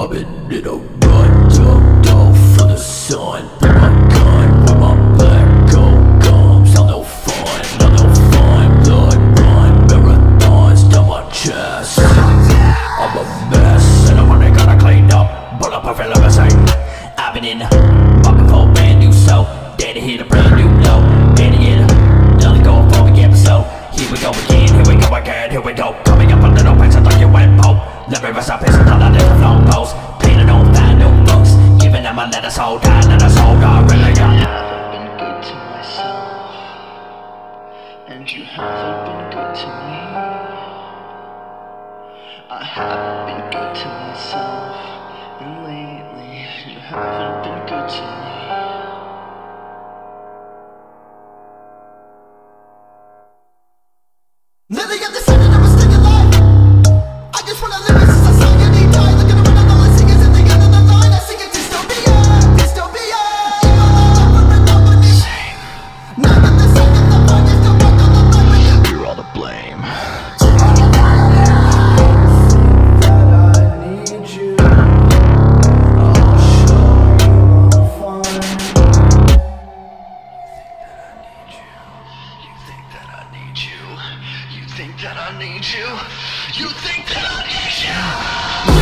I've been in a run, ducked off from the sun. But my gun with my black gold gums. I'm no fun, I'm no fun. Blood run, marathons down my chest. I'm a mess, and I'm only gonna clean up. But I'm perfect limousine. I've been in fucking for brand new soul. Daddy hit a brand new low. Daddy in another go for the episode. Here we go again, here we go again, here we go. Coming up on the open, so don't you went pope. Never me rest up his You haven't been good to me. I haven't been good to myself. And lately, you haven't been good to me. think that I need you? You think that I need you?